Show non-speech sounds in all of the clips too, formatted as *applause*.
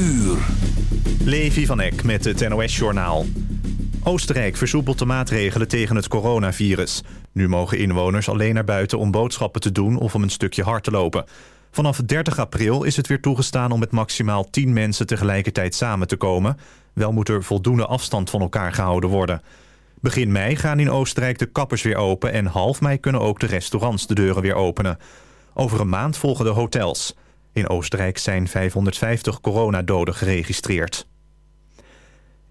uur. Levi van Eck met het NOS-journaal. Oostenrijk versoepelt de maatregelen tegen het coronavirus. Nu mogen inwoners alleen naar buiten om boodschappen te doen... of om een stukje hard te lopen. Vanaf 30 april is het weer toegestaan om met maximaal 10 mensen tegelijkertijd samen te komen. Wel moet er voldoende afstand van elkaar gehouden worden. Begin mei gaan in Oostenrijk de kappers weer open... en half mei kunnen ook de restaurants de deuren weer openen. Over een maand volgen de hotels. In Oostenrijk zijn 550 coronadoden geregistreerd.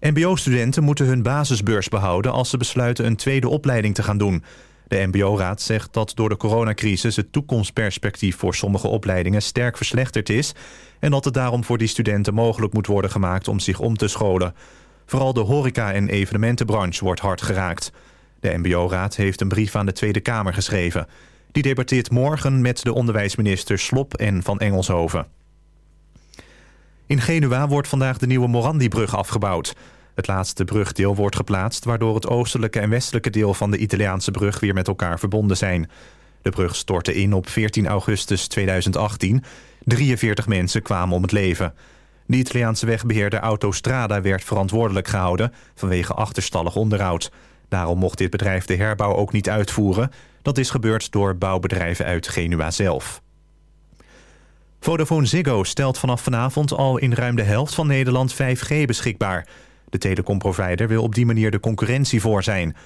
MBO-studenten moeten hun basisbeurs behouden... als ze besluiten een tweede opleiding te gaan doen. De MBO-raad zegt dat door de coronacrisis... het toekomstperspectief voor sommige opleidingen sterk verslechterd is... en dat het daarom voor die studenten mogelijk moet worden gemaakt... om zich om te scholen. Vooral de horeca- en evenementenbranche wordt hard geraakt. De MBO-raad heeft een brief aan de Tweede Kamer geschreven... Die debatteert morgen met de onderwijsminister Slop en Van Engelshoven. In Genua wordt vandaag de nieuwe Morandi-brug afgebouwd. Het laatste brugdeel wordt geplaatst... waardoor het oostelijke en westelijke deel van de Italiaanse brug... weer met elkaar verbonden zijn. De brug stortte in op 14 augustus 2018. 43 mensen kwamen om het leven. De Italiaanse wegbeheerder Autostrada werd verantwoordelijk gehouden... vanwege achterstallig onderhoud. Daarom mocht dit bedrijf de herbouw ook niet uitvoeren... Dat is gebeurd door bouwbedrijven uit Genua zelf. Vodafone Ziggo stelt vanaf vanavond al in ruim de helft van Nederland 5G beschikbaar. De telecomprovider wil op die manier de concurrentie voor zijn.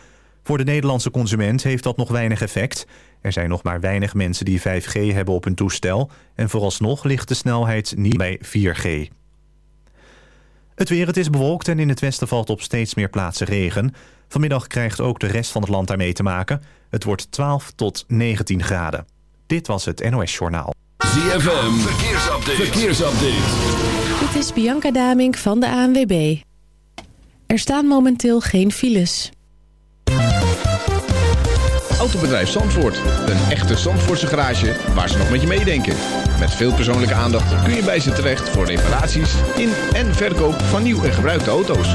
Voor de Nederlandse consument heeft dat nog weinig effect. Er zijn nog maar weinig mensen die 5G hebben op hun toestel... en vooralsnog ligt de snelheid niet bij 4G. Het weer, het is bewolkt en in het westen valt op steeds meer plaatsen regen. Vanmiddag krijgt ook de rest van het land daarmee te maken. Het wordt 12 tot 19 graden. Dit was het NOS Journaal. ZFM, verkeersupdate. verkeersupdate. Dit is Bianca Damink van de ANWB. Er staan momenteel geen files. Autobedrijf Zandvoort. Een echte Zandvoortse garage waar ze nog met je meedenken. Met veel persoonlijke aandacht kun je bij ze terecht voor reparaties in en verkoop van nieuw en gebruikte auto's.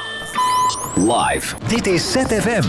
Live. Dit is ZFM.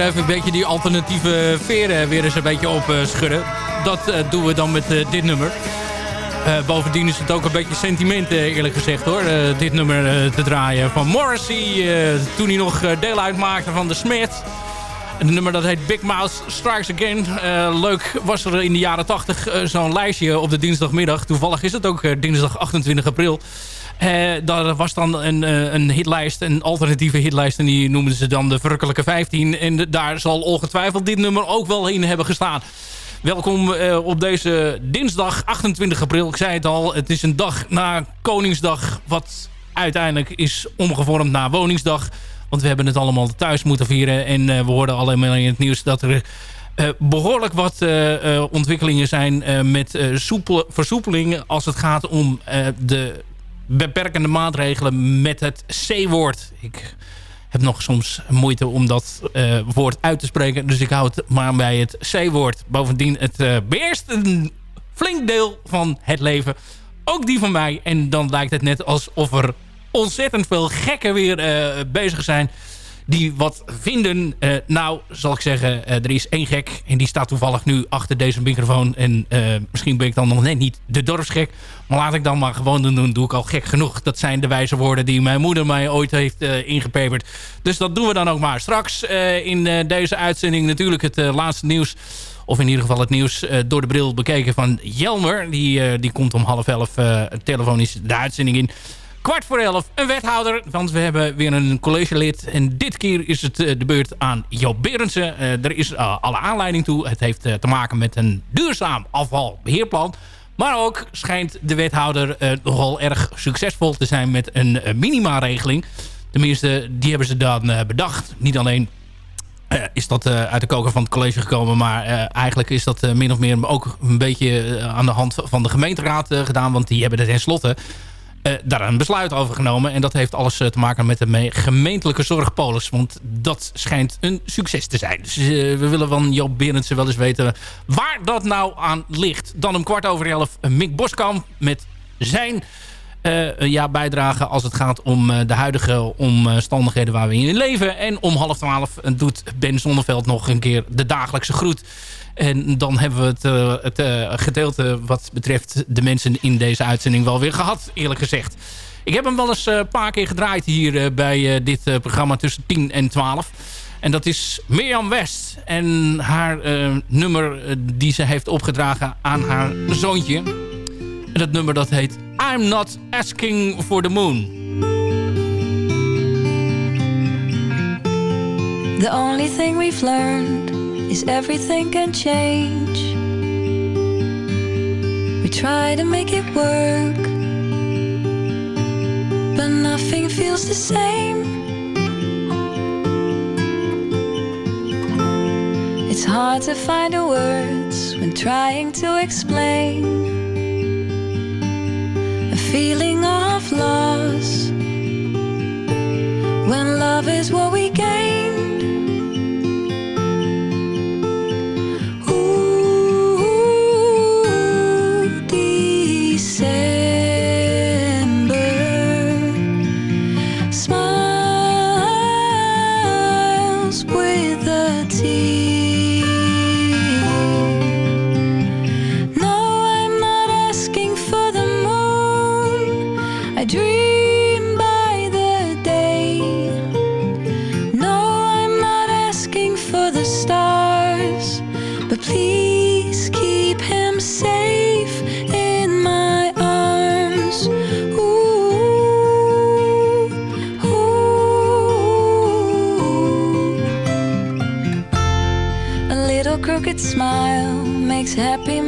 Even een beetje die alternatieve veren weer eens een beetje opschudden. Dat doen we dan met dit nummer. bovendien is het ook een beetje sentiment eerlijk gezegd hoor. dit nummer te draaien van Morrissey. toen hij nog deel uitmaakte van de Smith. Een nummer dat heet Big Mouth Strikes Again. leuk was er in de jaren 80 zo'n lijstje op de dinsdagmiddag. Toevallig is het ook dinsdag 28 april. Uh, daar was dan een, uh, een hitlijst, een alternatieve hitlijst. En die noemden ze dan de Verrukkelijke 15. En daar zal ongetwijfeld dit nummer ook wel in hebben gestaan. Welkom uh, op deze dinsdag 28 april. Ik zei het al, het is een dag na Koningsdag. Wat uiteindelijk is omgevormd naar Woningsdag. Want we hebben het allemaal thuis moeten vieren. En we hoorden alleen in het nieuws dat er... behoorlijk wat ontwikkelingen zijn met versoepelingen als het gaat om de beperkende maatregelen met het C-woord. Ik heb nog soms moeite om dat uh, woord uit te spreken. Dus ik hou het maar bij het C-woord. Bovendien, het uh, beheerst een flink deel van het leven. Ook die van mij. En dan lijkt het net alsof er ontzettend veel gekken weer uh, bezig zijn die wat vinden. Uh, nou, zal ik zeggen, uh, er is één gek. En die staat toevallig nu achter deze microfoon. En uh, misschien ben ik dan nog net niet de dorpsgek. Maar laat ik dan maar gewoon doen. Doe ik al gek genoeg. Dat zijn de wijze woorden die mijn moeder mij ooit heeft ingepeperd. Dus dat doen we dan ook maar. Straks in deze uitzending natuurlijk het laatste nieuws. Of in ieder geval het nieuws door de bril bekeken van Jelmer. Die, die komt om half elf telefonisch de uitzending in kwart voor elf een wethouder. Want we hebben weer een collegelid. En dit keer is het eh, de beurt aan Joop Berendsen. Uh, er is uh, alle aanleiding toe. Het heeft te maken met een duurzaam afvalbeheerplan. Maar ook schijnt de wethouder nogal erg succesvol te zijn met een minima-regeling. Tenminste, die hebben ze dan bedacht. Niet alleen is dat uit de koker van het college gekomen. Maar eigenlijk is dat min of meer ook een beetje aan de hand van de gemeenteraad gedaan. Want die hebben er tenslotte uh, daar een besluit over genomen. En dat heeft alles uh, te maken met de gemeentelijke zorgpolis. Want dat schijnt een succes te zijn. Dus uh, we willen van Joop Berendsen wel eens weten waar dat nou aan ligt. Dan om kwart over elf Mick Boskamp met zijn ja, bijdrage als het gaat om de huidige omstandigheden waar we in leven. En om half twaalf doet Ben Zonneveld nog een keer de dagelijkse groet. En dan hebben we het, uh, het uh, gedeelte wat betreft de mensen in deze uitzending wel weer gehad, eerlijk gezegd. Ik heb hem wel eens een paar keer gedraaid hier bij dit programma tussen 10 en 12. En dat is Mirjam West. En haar nummer die ze heeft opgedragen aan haar zoontje. En dat nummer dat heet I'm Not Asking for the Moon. The only thing we've learned is everything can change. We try to make it work, but nothing feels the same. It's hard to find the words when trying to explain a feeling of loss when love is what we gain. Happy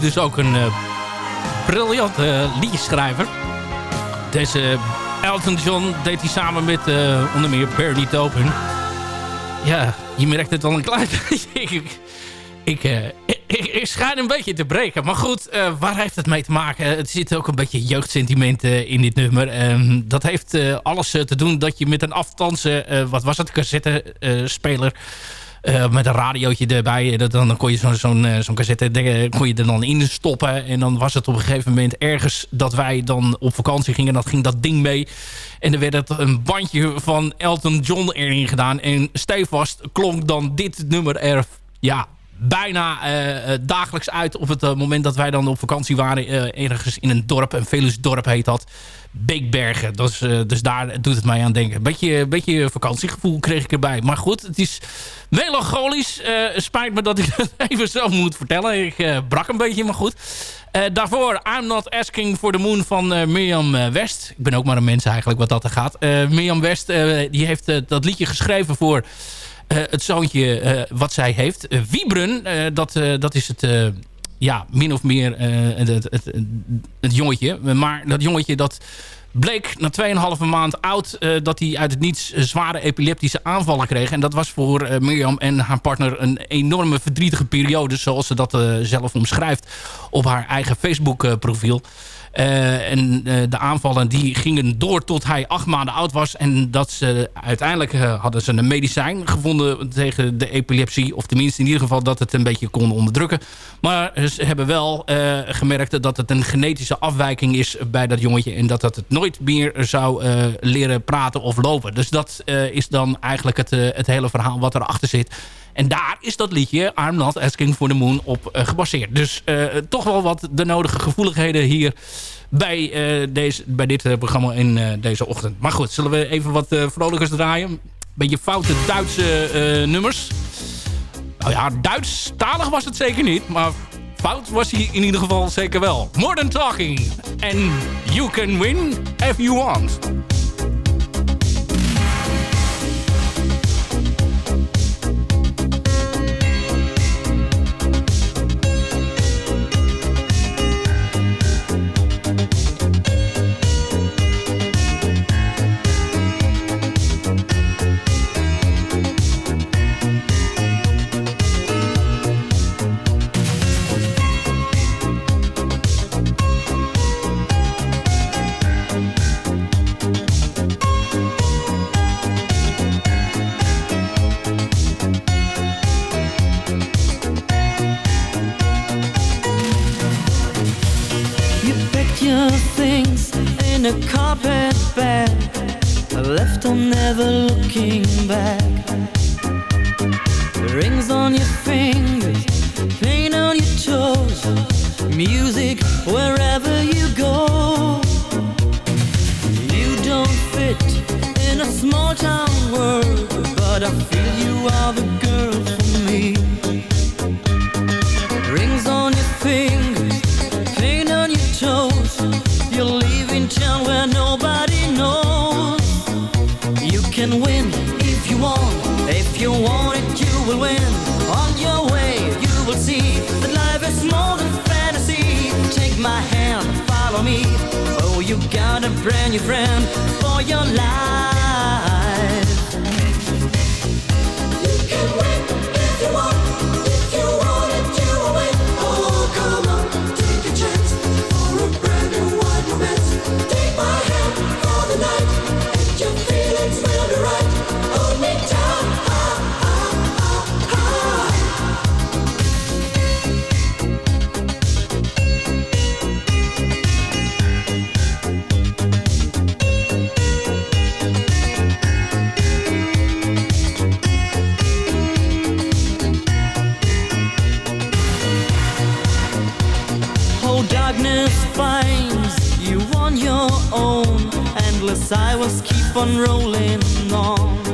dus ook een eh, briljante uh, liedjeschrijver. Deze Elton John deed hij samen met eh, onder meer Bernie Taupin. Ja, je merkt het al een klein *laughs* beetje. ik, ik, eh, ik, schijn een beetje te breken. Maar goed, eh, waar heeft het mee te maken? Het zit ook een beetje jeugdsentiment eh, in dit nummer. Ehm, dat heeft eh, alles eh, te doen dat je met een afstandse... eh, wat was het? Cassette-speler... Eh, met een radiootje erbij. Dat, dan, kon je zo'n zo'n eh, cassette eh, kon je er dan in stoppen. En dan was het op een gegeven moment ergens dat wij dan op vakantie gingen. Dan ging dat ding mee. En er werd het een bandje van Elton John erin gedaan. En stevast klonk dan dit nummer er ja, bijna eh, eh, dagelijks uit. Op het eh, moment dat wij dan op vakantie waren. ergens in een dorp. Een Velusdorp heet dat. Beekbergen. Dat is, dus daar doet het mij aan denken. Beetje, beetje vakantiegevoel kreeg ik erbij. Maar goed, het is melancholisch. Eh, spijt me dat ik *laughs* het even zo moet vertellen. Ik brak een beetje, maar goed. Daarvoor I'm Not Asking for the Moon van Mirjam West. Ik ben ook maar een mens eigenlijk wat dat er gaat. Mirjam West die heeft dat liedje geschreven voor het zoontje eh, wat zij heeft. Eh, Wiebren, eh, dat, eh, dat is het... eh, ja, min of meer eh, het, het, jongetje. Maar dat jongetje dat bleek na 2,5 maand oud... eh, dat hij uit het niets zware epileptische aanvallen kreeg. En dat was voor eh, Mirjam en haar partner een enorme verdrietige periode... zoals ze dat eh, zelf omschrijft op haar eigen Facebook-profiel. Eh, en eh, de aanvallen die gingen door tot hij acht maanden oud was. En dat ze uiteindelijk eh, hadden ze een medicijn gevonden tegen de epilepsie. Of tenminste in ieder geval dat het een beetje kon onderdrukken. Maar ze hebben wel gemerkt dat het een genetische afwijking is bij dat jongetje. En dat dat het nooit meer zou leren praten of lopen. Dus dat is dan eigenlijk het, het hele verhaal wat erachter zit. En daar is dat liedje I'm Not Asking for the Moon op eh, gebaseerd. Dus eh, toch wel wat de nodige gevoeligheden hier bij, eh, deze, bij dit programma in deze ochtend. Maar goed, zullen we even wat vrolijkers draaien? Beetje foute Duitse nummers. Nou ja, Duits-talig was het zeker niet. Maar fout was hij in ieder geval zeker wel. More Than Talking. En You Can Win If You Want. Silence keep on rolling on.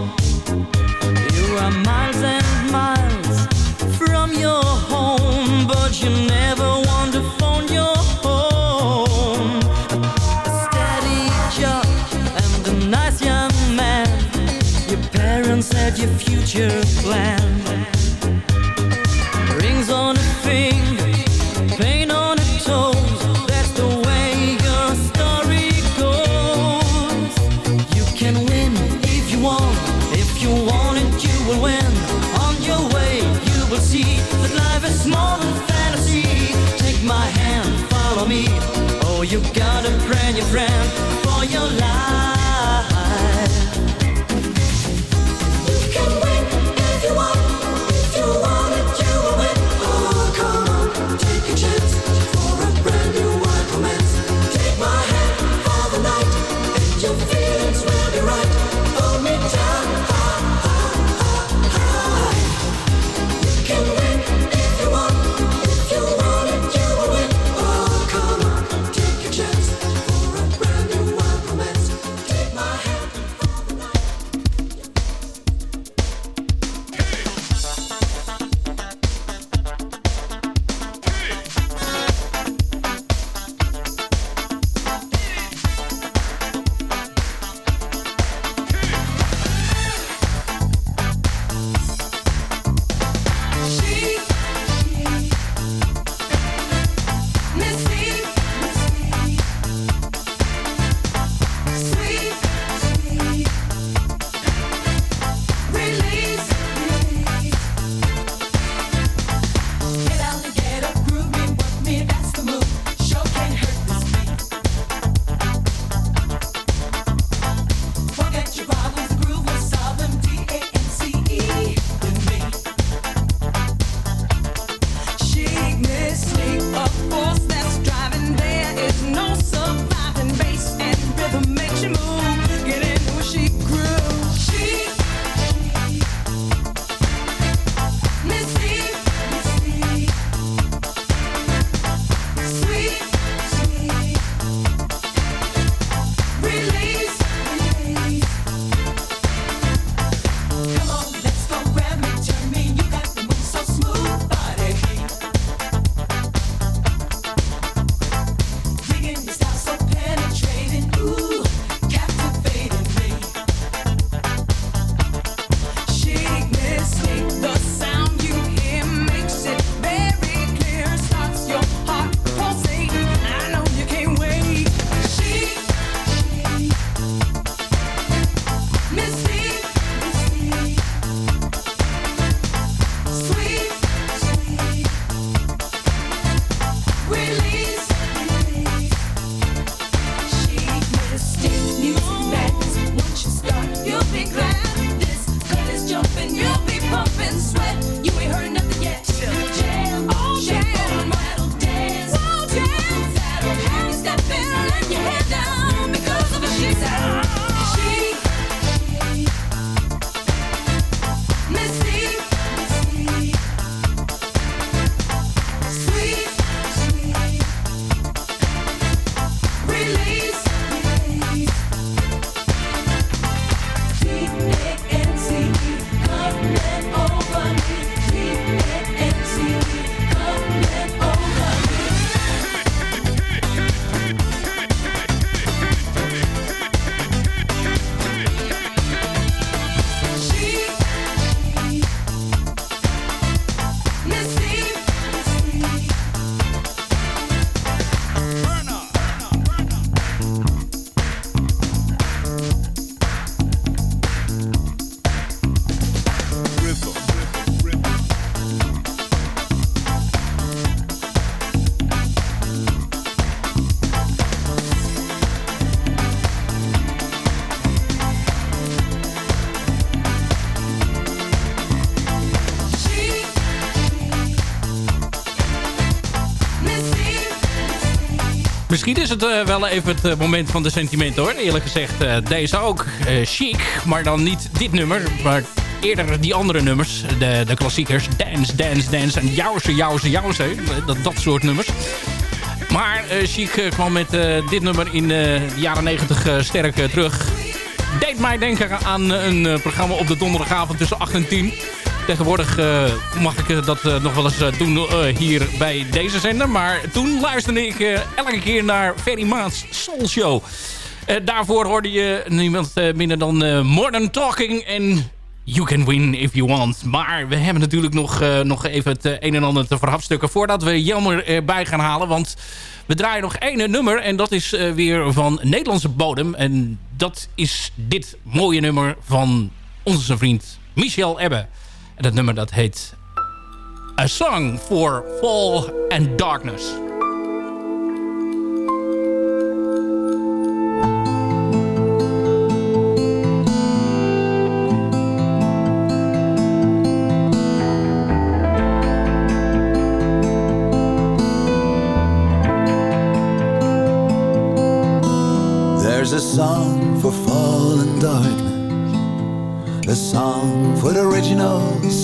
Misschien is het eh, wel even het eh, moment van de sentimenten hoor. Eerlijk gezegd, eh, deze ook chic. Maar dan niet dit nummer, maar eerder die andere nummers. De, de klassiekers. Dance, Dance, Dance en Jouwse, Jouwse, Jouwse. Dat, dat soort nummers. Maar Chic kwam met dit nummer in de jaren 90 eh, sterk terug. Deed mij denken aan een programma op de donderdagavond tussen 8 en 10. Tegenwoordig eh, mag ik eh, dat eh, nog wel eens doen hier bij deze zender. Maar toen luisterde ik elke keer naar Ferry Maats Soul Show. Daarvoor hoorde je niemand minder dan eh, Modern Talking en You Can Win If You Want. Maar we hebben natuurlijk nog, nog even het een en ander te verhapstukken... voordat we Jelmer erbij gaan halen. Want we draaien nog één nummer en dat is weer van Nederlandse bodem. En dat is dit mooie nummer van onze vriend Michel Ebbe. En dat nummer dat heet A Song for Fall and Darkness.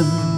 him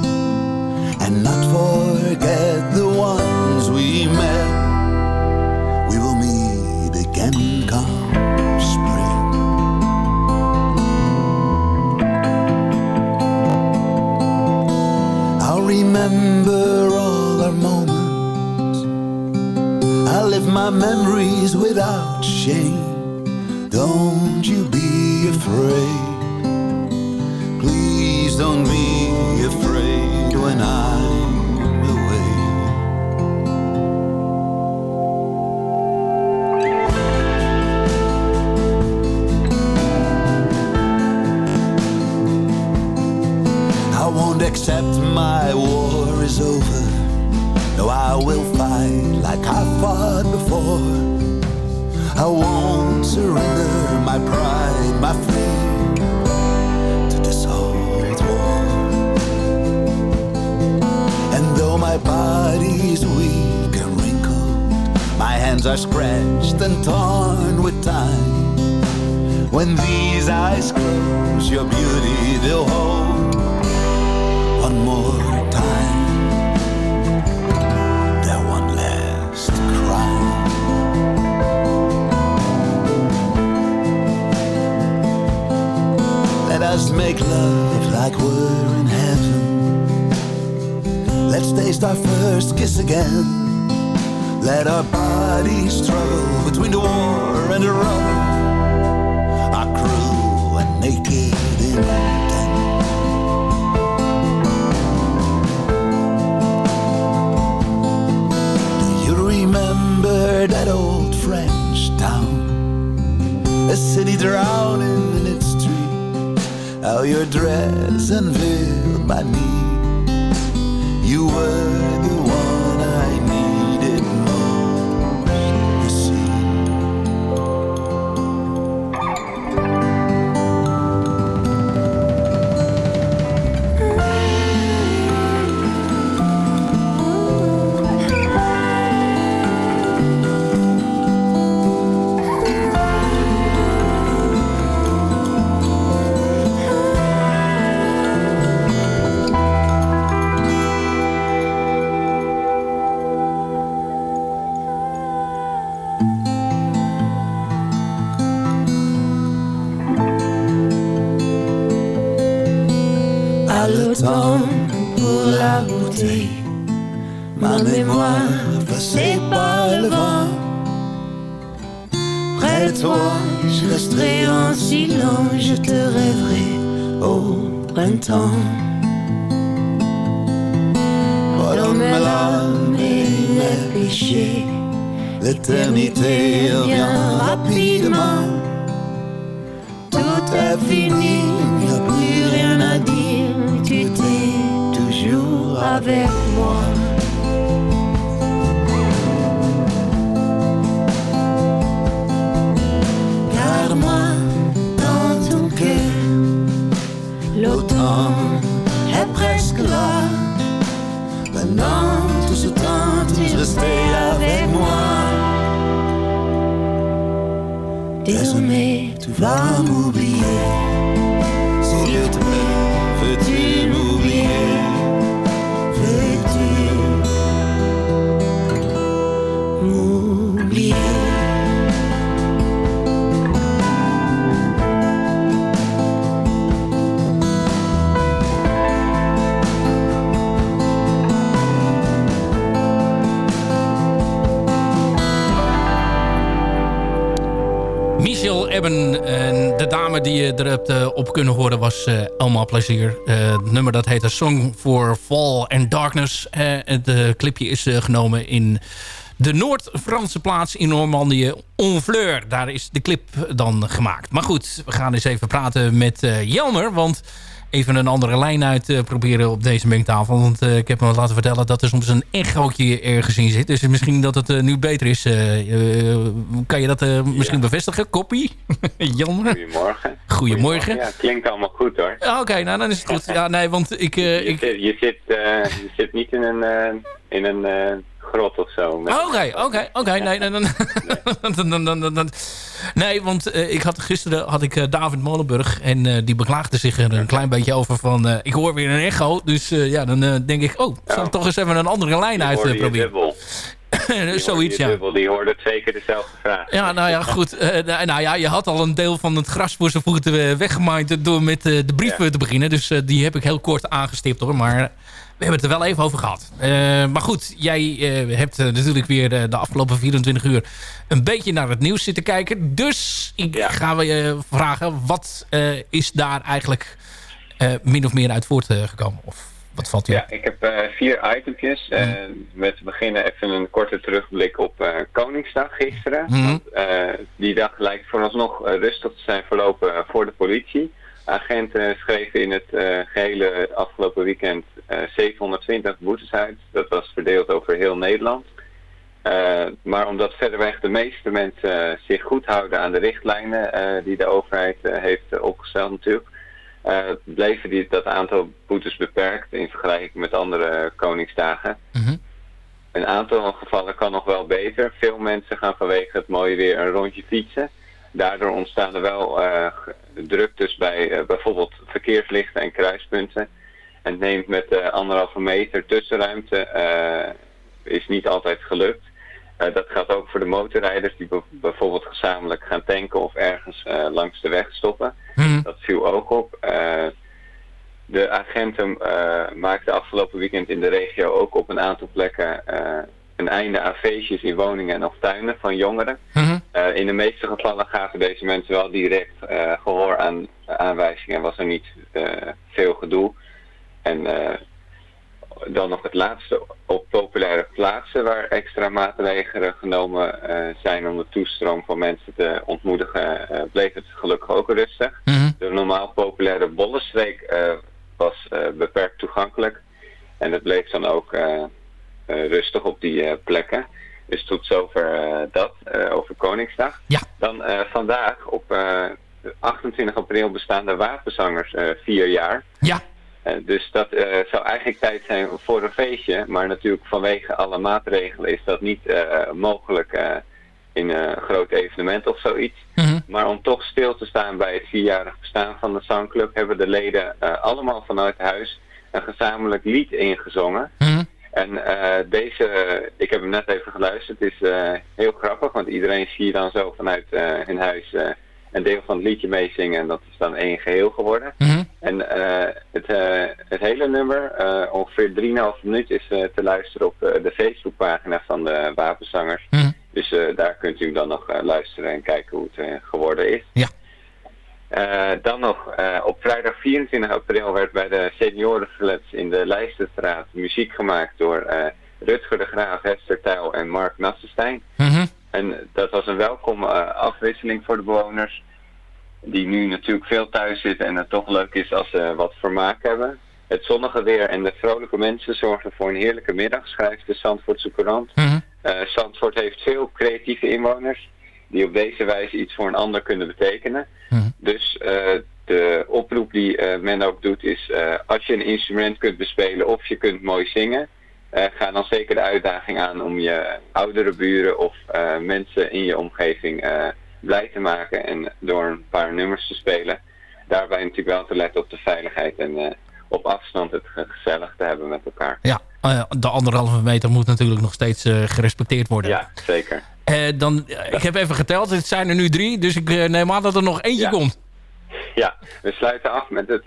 Ma mémoire passée par le vent. Près de toi, je resterai en silence, je te rêverai au temps. Pardonne mes larmes et les péchés. L'éternité revient rapidement. Tout est fini, die je er hebt eh, op kunnen horen was eh Elma Plezier. Eh, het nummer dat heet A Song for Fall and Darkness. Eh, het eh, clipje is eh, genomen in de Noord-Franse plaats in Normandië, Honfleur. Daar is de clip dan gemaakt. Maar goed, we gaan eens even praten met eh, Jelmer, want even een andere lijn uit eh, proberen op deze mengtafel. Want eh, ik heb me laten vertellen dat er soms een echootje ergens in zit. Dus misschien dat het eh, nu beter is. Kan je dat misschien bevestigen, Koppie? *laughs* Jelmer? Goedemorgen. Goedemorgen. Ja, klinkt allemaal goed hoor. Ja, Oké, nou dan is het goed. Ja, nee, want ik... eh, ik... Je, je zit, je zit niet in een, in een grot of zo. Oké, oké, oké. Nee, nee, *laughs* dan, dan, nee, want eh, ik had, gisteren had ik eh, David Molenburg en eh, die beklaagde zich er een klein beetje over van... ik hoor weer een echo, dus ja, dan denk ik... oh, zal ik toch eens even een andere lijn uit proberen. *laughs* Die Zoiets, ja. dubbel. Die hoorde twee keer dezelfde vraag. Ja, nou ja, goed. Nou nou ja, je had al een deel van het gras voor zijn voeten weggemaaid door met de brief eh, te beginnen. Dus die heb ik heel kort aangestipt hoor. Maar we hebben het er wel even over gehad. Eh, maar goed, jij eh, hebt eh, natuurlijk weer de afgelopen 24 uur een beetje naar het nieuws zitten kijken. Dus ik ga we je vragen, wat is daar eigenlijk min of meer uit voortgekomen? Of wat valt je Ja, ik heb vier itempjes. Eh, met te beginnen even een korte terugblik op Koningsdag gisteren. Mhm. Want, die dag lijkt vooralsnog rustig te zijn verlopen voor de politie. Agenten schreven in het eh, gehele afgelopen weekend eh, 720 boetes uit. Dat was verdeeld over heel Nederland. Eh, maar omdat verderweg de meeste mensen eh, zich goed houden aan de richtlijnen eh, die de overheid eh, heeft eh, opgesteld natuurlijk, eh, bleven die, dat aantal boetes beperkt in vergelijking met andere Koningsdagen. Een aantal gevallen kan nog wel beter. Veel mensen gaan vanwege het mooie weer een rondje fietsen. Daardoor ontstaan er wel eh, druktes bij eh, bijvoorbeeld verkeerslichten en kruispunten. En neemt met eh, anderhalve meter tussenruimte is niet altijd gelukt. Dat geldt ook voor de motorrijders die bijvoorbeeld gezamenlijk gaan tanken of ergens langs de weg stoppen. Dat viel ook op. De agenten maakten afgelopen weekend in de regio ook op een aantal plekken een einde aan feestjes in woningen of tuinen van jongeren. Eh, in de meeste gevallen gaven deze mensen wel direct eh, gehoor aan aanwijzingen en was er niet eh, veel gedoe. En dan nog het laatste op populaire plaatsen waar extra maatregelen genomen zijn om de toestroom van mensen te ontmoedigen, bleef het gelukkig ook rustig. De normaal populaire Bollenstreek was beperkt toegankelijk en het bleef dan ook rustig op die plekken. Dus tot zover eh, dat eh, over Koningsdag. Dan eh, vandaag op eh, 28 april bestaan de wapenzangers vier jaar. Ja. Dus dat zou eigenlijk tijd zijn voor een feestje. Maar natuurlijk vanwege alle maatregelen is dat niet mogelijk in een groot evenement of zoiets. Maar om toch stil te staan bij het vierjarig bestaan van de zangclub... hebben de leden allemaal vanuit huis een gezamenlijk lied ingezongen. En eh, deze, ik heb hem net even geluisterd, het is eh, heel grappig, want iedereen zie je dan zo vanuit eh, hun huis een deel van het liedje meezingen en dat is dan één geheel geworden. En eh, het, eh, het hele nummer, ongeveer 3,5 minuut, is te luisteren op de Facebookpagina van de Wapenzangers. Dus eh, daar kunt u dan nog luisteren en kijken hoe het geworden is. Ja. Eh, dan nog, eh, op vrijdag 24 april werd bij de seniorenflats in de Leijsterstraat muziek gemaakt door eh, Rutger de Graaf, Hester Tijl en Mark Nassenstein. En dat was een welkome eh, afwisseling voor de bewoners, die nu natuurlijk veel thuis zitten en het toch leuk is als ze wat vermaak hebben. Het zonnige weer en de vrolijke mensen zorgden voor een heerlijke middag, schrijft de Zandvoortse Courant. Eh, Zandvoort heeft veel creatieve inwoners die op deze wijze iets voor een ander kunnen betekenen. Dus eh, de oproep die eh, men ook doet is, eh, als je een instrument kunt bespelen of je kunt mooi zingen, ga dan zeker de uitdaging aan om je oudere buren of mensen in je omgeving blij te maken en door een paar nummers te spelen. Daarbij natuurlijk wel te letten op de veiligheid en op afstand het ge- gezellig te hebben met elkaar. Ja, eh, de anderhalve meter moet natuurlijk nog steeds gerespecteerd worden. Ja, zeker. Eh, dan, eh, ik heb even geteld, het zijn er nu drie. Dus ik eh, neem aan dat er nog eentje komt. Ja, we sluiten af met het,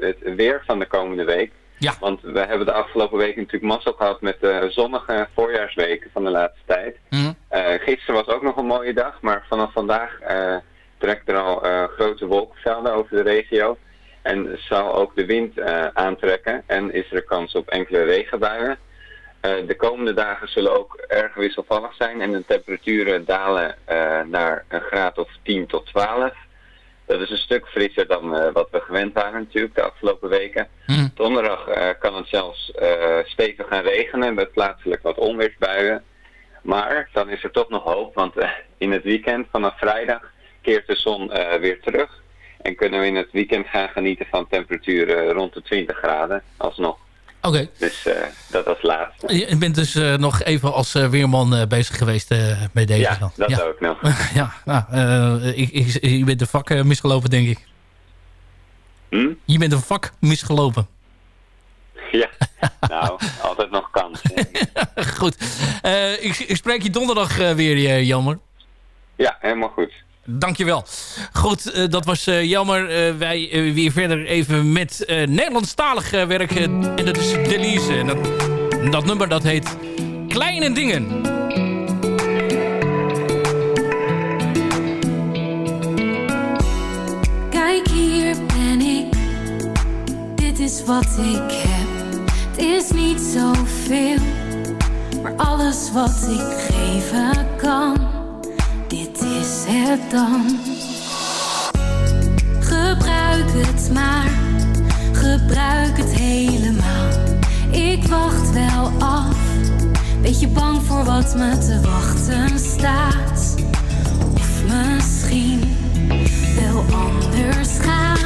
het weer van de komende week. Ja. Want we hebben de afgelopen week natuurlijk mazzel gehad met de zonnige voorjaarsweken van de laatste tijd. Mhm. Gisteren was ook nog een mooie dag, maar vanaf vandaag eh, trekt er al grote wolkenvelden over de regio. En zal ook de wind aantrekken en is er kans op enkele regenbuien. Eh, de komende dagen zullen ook erg wisselvallig zijn en de temperaturen dalen eh, naar een graad of 10 tot 12. Dat is een stuk frisser dan eh, wat we gewend waren natuurlijk de afgelopen weken. Donderdag eh, kan het zelfs eh, stevig gaan regenen met plaatselijk wat onweersbuien. Maar dan is er toch nog hoop, want in het weekend vanaf vrijdag keert de zon weer terug. En kunnen we in het weekend gaan genieten van temperaturen rond de 20 graden alsnog. Oké. Dus eh, dat als laatste. Je bent dus eh, nog even als eh, weerman bezig geweest bij deze Ja, dan. dat ja. ook nog. *laughs* ja, nou, ik, ik, je bent een vak misgelopen, denk ik. Hm? Je bent een vak misgelopen. Ja, nou, *laughs* altijd nog kans. *laughs* Goed. Ik, ik spreek je donderdag weer, Jammer. Ja, helemaal goed. Dankjewel. Goed, eh, dat was eh, jammer. Eh, wij weer verder even met Nederlandstalig werk. eh, en dat is Delise. En dat, dat nummer dat heet Kleine Dingen. Kijk, hier ben ik. Dit is wat ik heb. Het is niet zoveel, maar alles wat ik geven kan. Is dan. Gebruik het maar, gebruik het helemaal. Ik wacht wel af, beetje bang voor wat me te wachten staat. Of misschien wel anders gaat.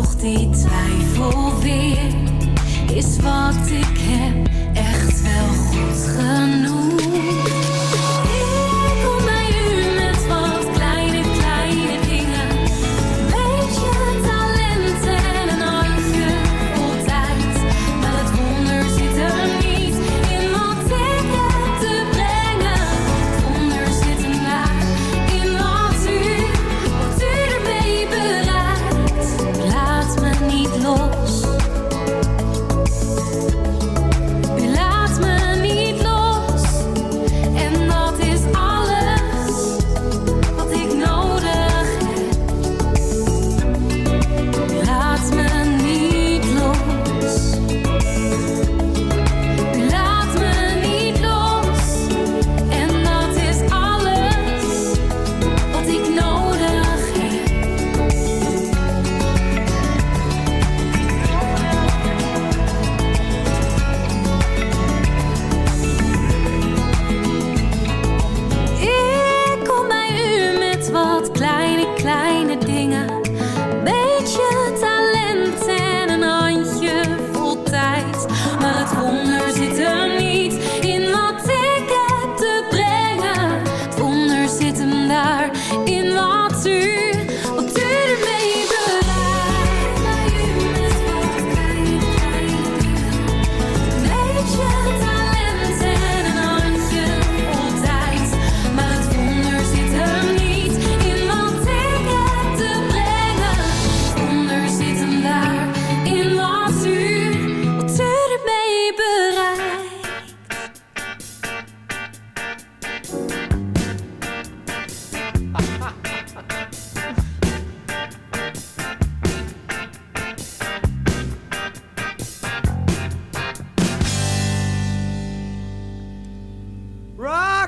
Toch die twijfel weer. Is wat ik heb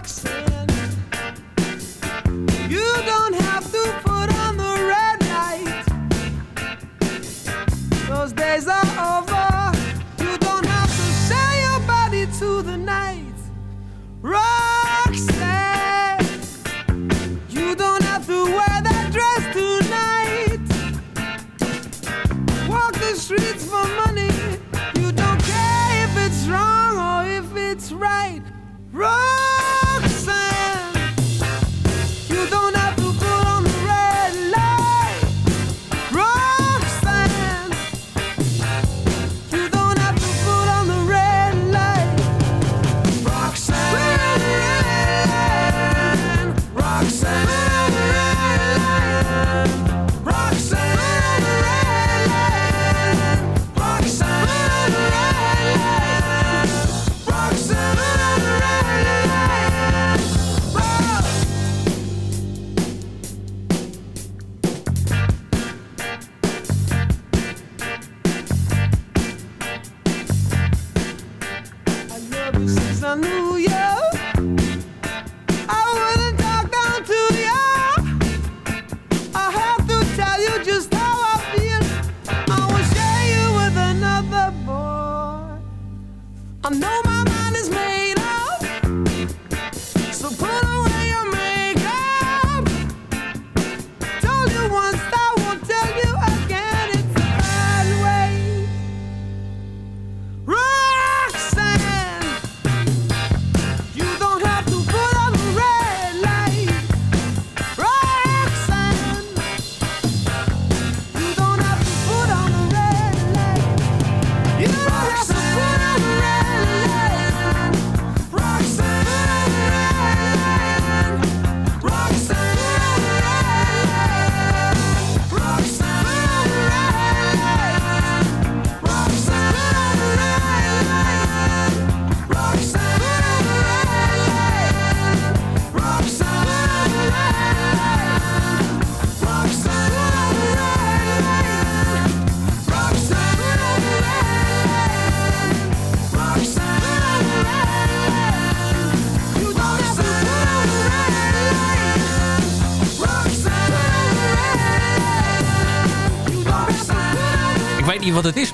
box.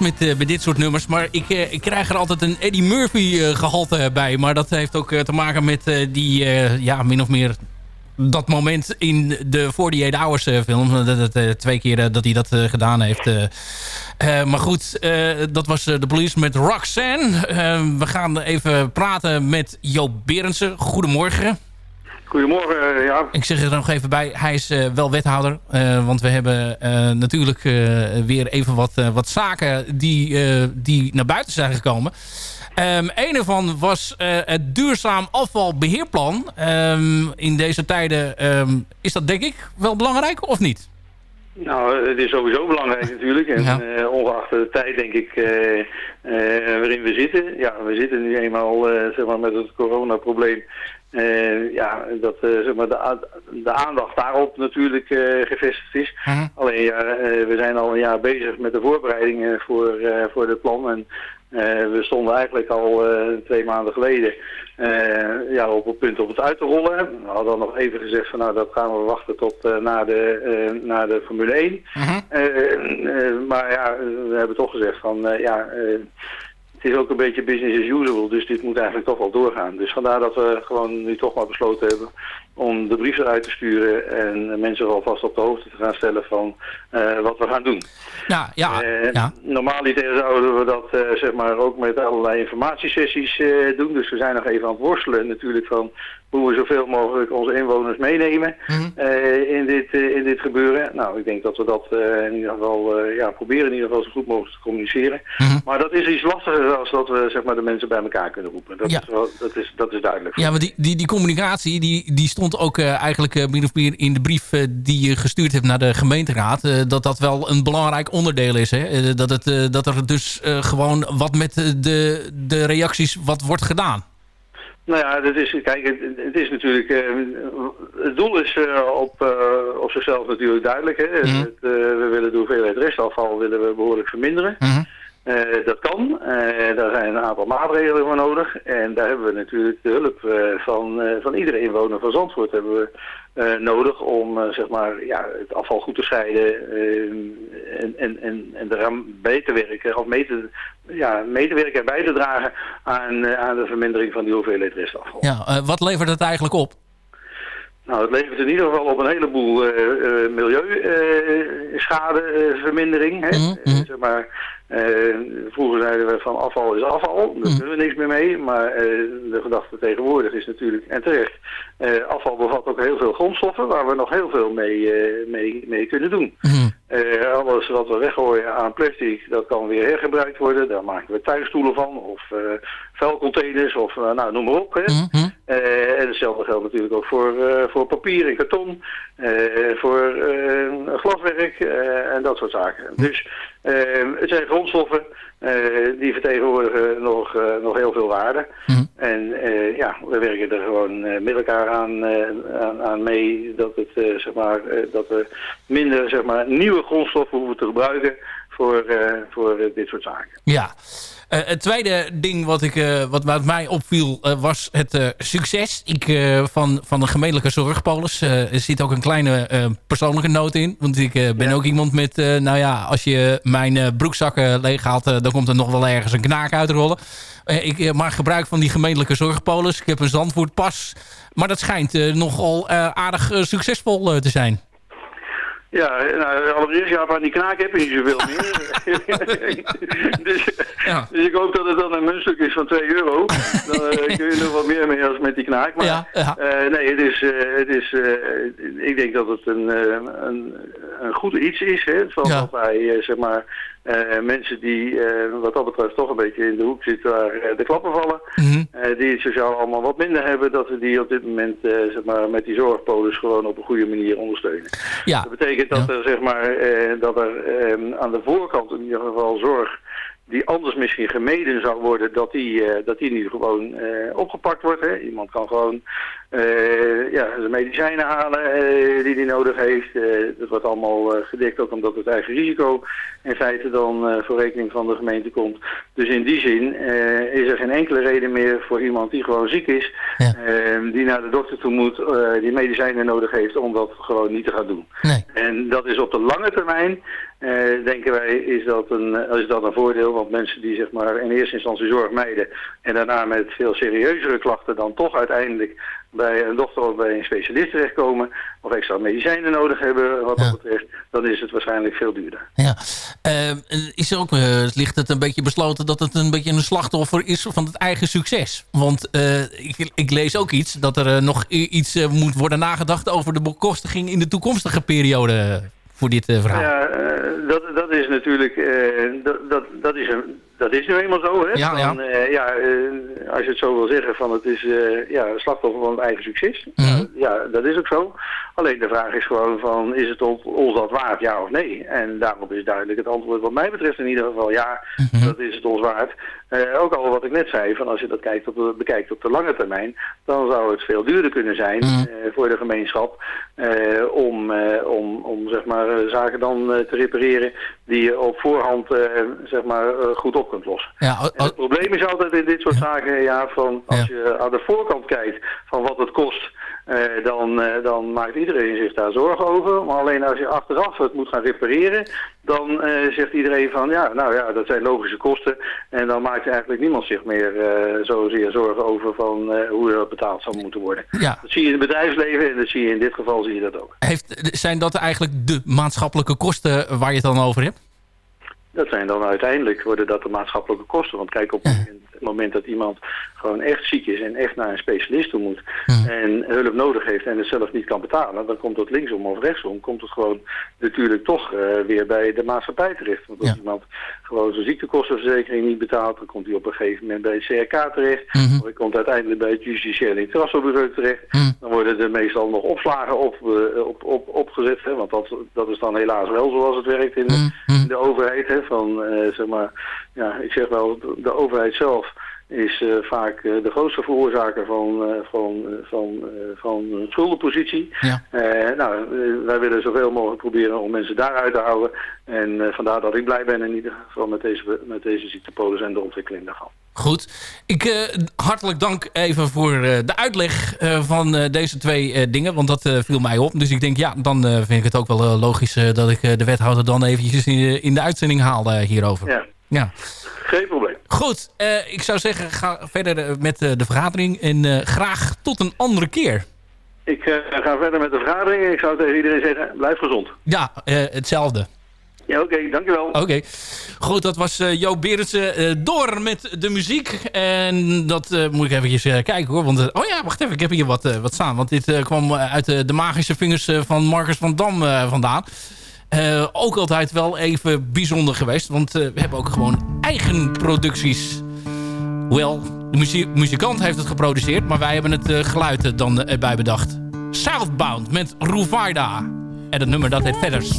Eh, met dit soort nummers. Maar ik, eh, ik krijg er altijd een Eddie Murphy eh, gehalte bij. Maar dat heeft ook te maken met die, ja, min of meer... Dat moment in de 48 Hours film. Dat, dat, twee keer dat hij dat gedaan heeft. maar goed, dat was de police met Roxanne. We gaan even praten met Joop Berendsen. Goedemorgen. Goedemorgen, eh, ja. Ik zeg er nog even bij, hij is eh, wel wethouder. eh, want we hebben natuurlijk weer even wat, wat zaken die, die naar buiten zijn gekomen. Ehm een ervan was het duurzaam afvalbeheerplan. Ehm, in deze tijden ehm, is dat denk ik wel belangrijk of niet? Nou, het is sowieso belangrijk *laughs* natuurlijk. En ongeacht de tijd denk ik waarin we zitten. Ja, we zitten nu eenmaal zeg maar, met het coronaprobleem. Eh, ja, dat eh, zeg maar, de, de aandacht daarop natuurlijk eh, gevestigd is. Alleen ja, we zijn al een jaar bezig met de voorbereidingen voor, voor dit plan. En we stonden eigenlijk al twee maanden geleden ja, op het punt om het uit te rollen. We hadden dan nog even gezegd van nou dat gaan we wachten tot na, de, na de Formule 1. Eh, eh, maar ja, we hebben toch gezegd van ja, het is ook een beetje business as usual, dus dit moet eigenlijk toch wel doorgaan. Dus vandaar dat we gewoon nu toch maar besloten hebben om de brief eruit te sturen en mensen alvast op de hoogte te gaan stellen van eh, wat we gaan doen. Ja, ja, Eh, ja. Normaliter zouden we dat eh, zeg maar ook met allerlei informatiesessies doen. Dus we zijn nog even aan het worstelen natuurlijk van hoe we zoveel mogelijk onze inwoners meenemen eh, in, dit, in dit gebeuren. Nou, ik denk dat we dat in ieder geval ja, proberen in ieder geval zo goed mogelijk te communiceren. Maar dat is iets lastiger als dat we zeg maar, de mensen bij elkaar kunnen roepen. Dat, Ja. is, wel, dat, is, dat is duidelijk. Ja, maar die, die, die communicatie die, die stond ook eh, eigenlijk eh, min of meer in de brief eh, die je gestuurd hebt naar de gemeenteraad. dat dat wel een belangrijk onderdeel is. Hè? Dat, het, dat er dus gewoon wat met de, de reacties wat wordt gedaan. Nou ja, dat is, kijk, het, is natuurlijk, het doel is op, op zichzelf natuurlijk duidelijk. Hè. Het, eh, we willen de hoeveelheid restafval willen we behoorlijk verminderen. Eh, dat kan. Eh, daar zijn een aantal maatregelen voor nodig. En daar hebben we natuurlijk de hulp eh, van, van iedere inwoner van Zandvoort hebben we, nodig om zeg maar, ja, het afval goed te scheiden en, en, en, en eraan bij te werken, of mee te, ja, mee te werken en bij te dragen aan, aan de vermindering van die hoeveelheid restafval. Ja, wat levert het eigenlijk op? Nou, het levert in ieder geval op een heleboel uh, uh, milieuschadevermindering. Uh, uh, zeg maar, vroeger zeiden we van afval is afval, daar kunnen we niks meer mee. Maar de gedachte tegenwoordig is natuurlijk, en terecht, afval bevat ook heel veel grondstoffen waar we nog heel veel mee, mee, mee kunnen doen. Uh, alles wat we weggooien aan plastic, dat kan weer hergebruikt worden. Daar maken we tuinstoelen van, of uh, vuilcontainers, of uh, nou, noem maar op. Hè. Mm -hmm. En hetzelfde geldt natuurlijk ook voor, voor papier en karton, voor glaswerk en dat soort zaken. Dus het zijn grondstoffen, die vertegenwoordigen nog, nog heel veel waarde. Mm -hmm. En ja, we werken er gewoon met elkaar aan, aan, aan, mee dat, het, zeg maar, dat we minder zeg maar, nieuwe grondstoffen hoeven te gebruiken voor, voor dit soort zaken. Ja. Eh, het tweede ding wat, ik, eh, wat, wat mij opviel eh, was het succes ik, van, van de gemeentelijke zorgpolis. Er zit ook een kleine persoonlijke noot in. Want ik ben ook iemand met, nou ja, als je mijn broekzakken leeghaalt... eh, dan komt er nog wel ergens een knaak uitrollen. Ik maak gebruik van die gemeentelijke zorgpolis. Ik heb een Zandvoortpas. Maar dat schijnt nogal aardig succesvol te zijn. Ja, nou, allereerst, ja, aan die knaak heb je niet zoveel meer. *laughs* dus, dus ik hoop dat het dan een muntstuk is van 2 euro. Dan eh, *laughs* kun je nog wat meer mee als met die knaak. Maar eh, nee, het is, eh, het is ik denk dat het een, een, een goed iets is. Hè, van dat wij, zeg maar, eh, mensen die eh, wat dat betreft toch een beetje in de hoek zitten waar eh, de klappen vallen. eh, die het sociaal allemaal wat minder hebben, dat we die op dit moment zeg maar, met die zorgpolis gewoon op een goede manier ondersteunen. Ja. Dat betekent dat er, zeg maar, dat er eh, aan de voorkant in ieder geval zorg die anders misschien gemeden zou worden, dat die, eh, dat die nu gewoon eh, opgepakt wordt. Hè. Iemand kan gewoon eh, ja, zijn medicijnen halen eh, die hij nodig heeft. Eh, dat wordt allemaal eh, gedekt, ook omdat het eigen risico in feite dan eh, voor rekening van de gemeente komt. Dus in die zin eh, is er geen enkele reden meer voor iemand die gewoon ziek is, eh, die naar de dokter toe moet, eh, die medicijnen nodig heeft, om dat gewoon niet te gaan doen. En dat is op de lange termijn, eh, denken wij, is dat, een, is dat een voordeel. Want mensen die zeg maar in eerste instantie zorg mijden en daarna met veel serieuzere klachten dan toch uiteindelijk bij een dokter of bij een specialist terechtkomen of extra medicijnen nodig hebben wat dat betreft, dan is het waarschijnlijk veel duurder. Eh, is er ook, eh, ligt het een beetje besloten dat het een beetje een slachtoffer is van het eigen succes? Want eh, ik, ik lees ook iets dat er nog iets moet worden nagedacht over de bekostiging in de toekomstige periode voor dit verhaal. Ja, dat, dat is natuurlijk, dat, dat, dat, is een, dat is nu eenmaal zo, hè? Ja, ja. Eh, ja eh, als je het zo wil zeggen, van het is eh, ja, slachtoffer van het eigen succes. Mhm. Ja, dat is ook zo. Alleen de vraag is gewoon van, is het ons, ons dat waard, ja of nee? En daarop is duidelijk het antwoord wat mij betreft in ieder geval, ja, Mhm. dat is het ons waard. Ook al wat ik net zei, van als je dat kijkt op de, bekijkt op de lange termijn, dan zou het veel duurder kunnen zijn Mhm. voor de gemeenschap om, om, om zeg maar, zaken dan te repareren die je op voorhand zeg maar, goed op kunt lossen. Ja, En het probleem is altijd in dit soort zaken, ja, van als je aan de voorkant kijkt van wat het kost, eh, dan, eh, dan maakt iedereen zich daar zorgen over. Maar alleen als je achteraf het moet gaan repareren, dan eh, zegt iedereen van ja, nou ja, dat zijn logische kosten. En dan maakt eigenlijk niemand zich meer eh, zozeer zorgen over van eh, hoe dat betaald zou moeten worden. Ja. Dat zie je in het bedrijfsleven en dat zie je in dit geval zie je dat ook. Heeft, zijn dat eigenlijk de maatschappelijke kosten waar je het dan over hebt? Dat zijn dan uiteindelijk worden dat de maatschappelijke kosten. Want kijk, op het moment, het moment dat iemand gewoon echt ziek is en echt naar een specialist toe moet en hulp nodig heeft en het zelf niet kan betalen, dan komt het linksom of rechtsom, komt het gewoon natuurlijk toch eh, weer bij de maatschappij terecht. Want als iemand gewoon zijn ziektekostenverzekering niet betaalt, dan komt hij op een gegeven moment bij het CRK terecht, of hij komt uiteindelijk bij het justitiële incassobureau terecht. Dan worden er meestal nog opslagen op, eh, op, op, opgezet, hè, want dat, dat is dan helaas wel zoals het werkt in de, in de overheid. Hè, van, eh, zeg maar, ja, ik zeg wel, de, overheid zelf is eh, vaak eh, de grootste veroorzaker van, van, van, van een schuldenpositie. Eh, nou, wij willen zoveel mogelijk proberen om mensen daaruit te houden. En vandaar dat ik blij ben in ieder geval met deze, met deze ziektepolis en de ontwikkeling daarvan. Goed. Ik eh, hartelijk dank even voor eh, de uitleg eh, van deze twee dingen. Want dat viel mij op. Dus ik denk, ja, dan vind ik het ook wel logisch dat ik de wethouder dan eventjes in, in de uitzending haal hierover. Ja. Ja. Geen probleem. Goed, ik zou zeggen, ga verder met de vergadering. En graag tot een andere keer. Ik ga verder met de vergadering. Ik zou tegen iedereen zeggen, blijf gezond. Ja, hetzelfde. Ja, oké, dankjewel. Oké. Goed, dat was eh Joop Berendsen. Eh, door met de muziek. En dat eh, moet ik eventjes eh, kijken hoor. Want, oh ja, wacht even. Ik heb hier wat, eh, wat staan. Want dit eh, kwam uit de magische vingers eh, van Marcus van Dam eh, vandaan. Eh, ook altijd wel even bijzonder geweest. Want eh, we hebben ook gewoon eigen producties. Wel, de muzie- muzikant heeft het geproduceerd. Maar wij hebben het eh, geluid er dan erbij bedacht. Southbound met Ruvarda. En het nummer dat heet Feathers.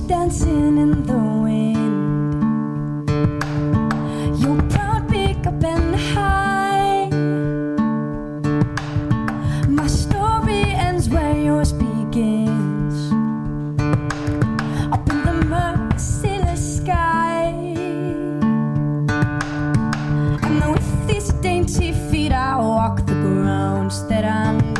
that I'm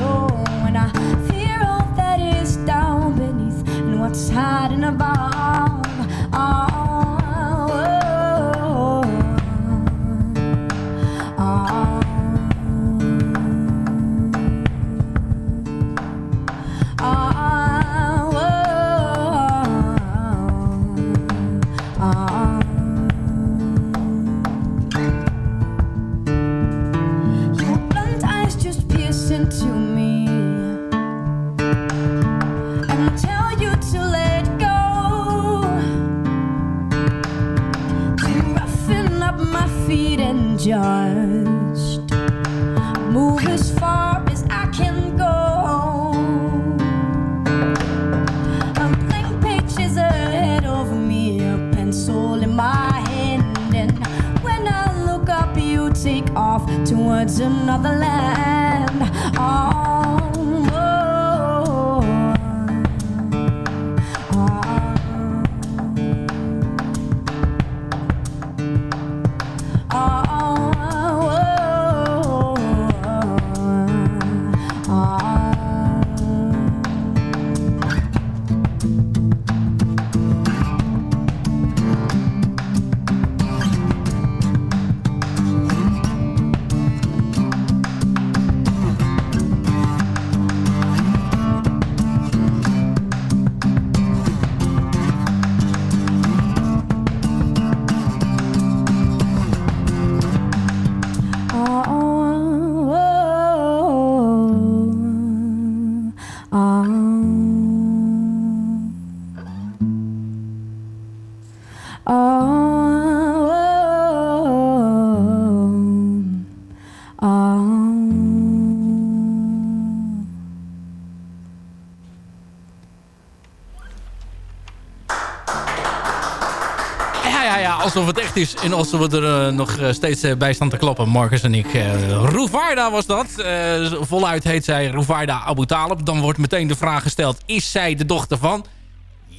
alsof het echt is. En alsof we er eh, nog eh, steeds eh, bij staan te klappen. Marcus en ik. Uh, was dat. Eh, voluit heet zij Rouvarda Abu Talib. Dan wordt meteen de vraag gesteld. Is zij de dochter van?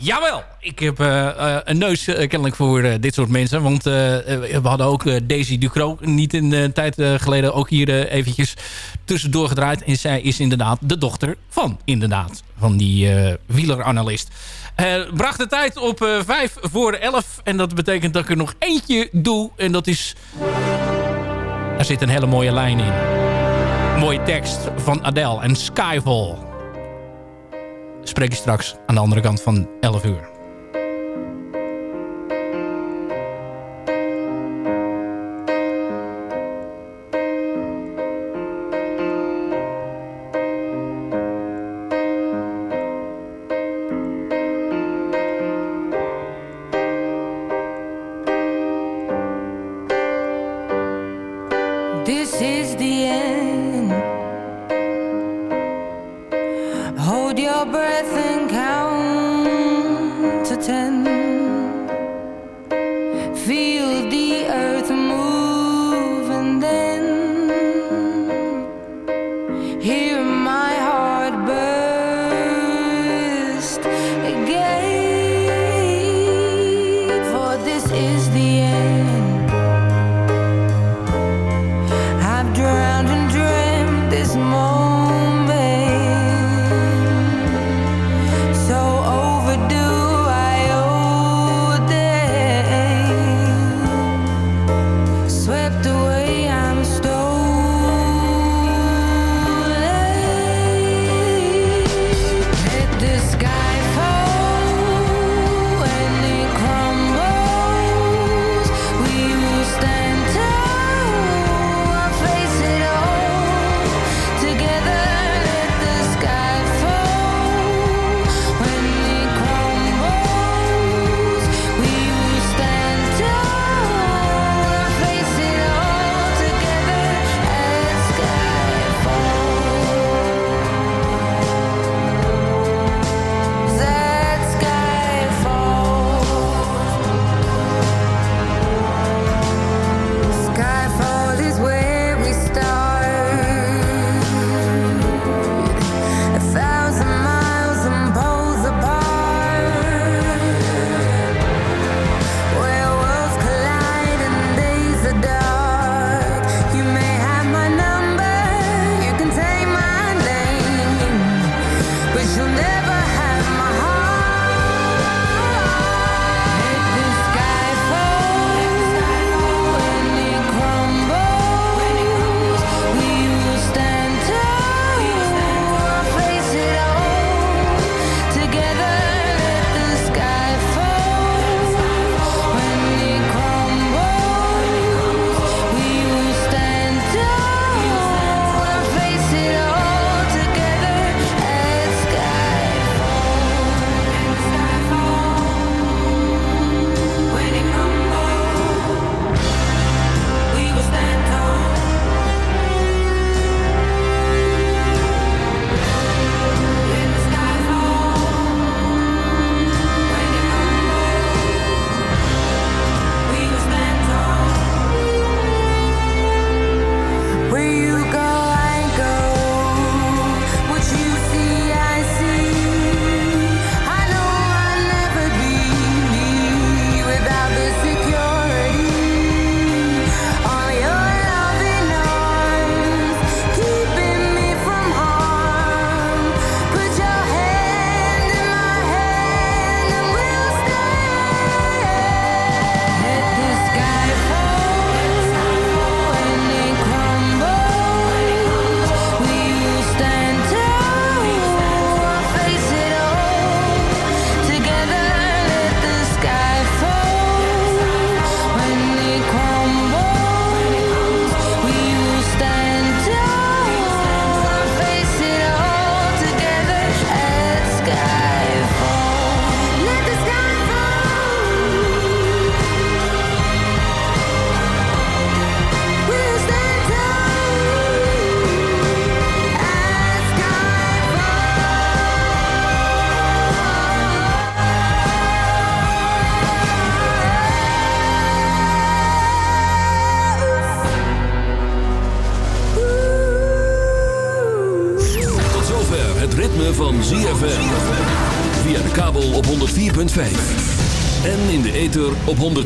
Jawel, ik heb eh, eh, een neus eh, kennelijk voor dit soort mensen. Want we hadden ook Daisy Ducro niet in een tijd geleden ook hier eventjes tussendoor gedraaid. En zij is inderdaad de dochter van, inderdaad, van die wieleranalist. Bracht de tijd op eh 5 voor 11. En dat betekent dat ik er nog eentje doe. En dat is... Er zit een hele mooie lijn in. Mooie tekst van Adele en Skyfall. Spreek je straks aan de andere kant van 11 uur.